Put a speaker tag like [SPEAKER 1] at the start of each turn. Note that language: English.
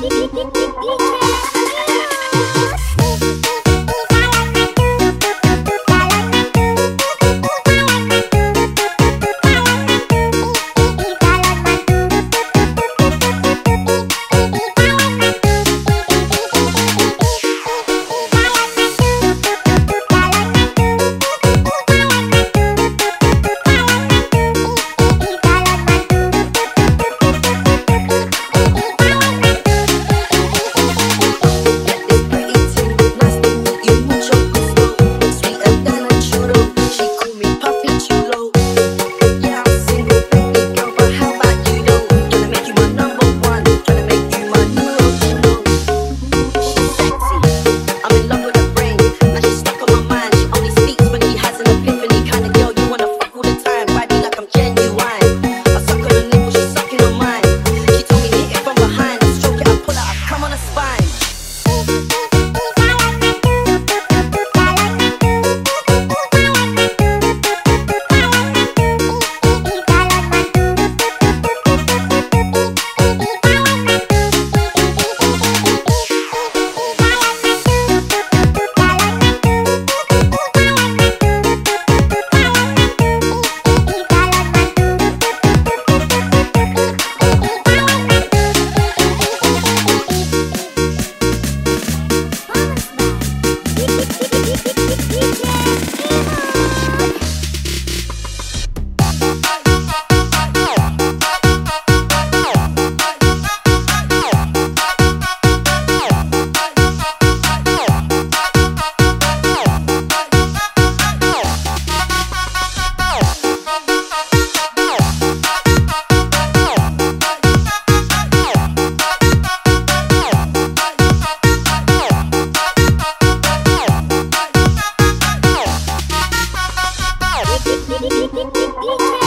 [SPEAKER 1] DJ DJ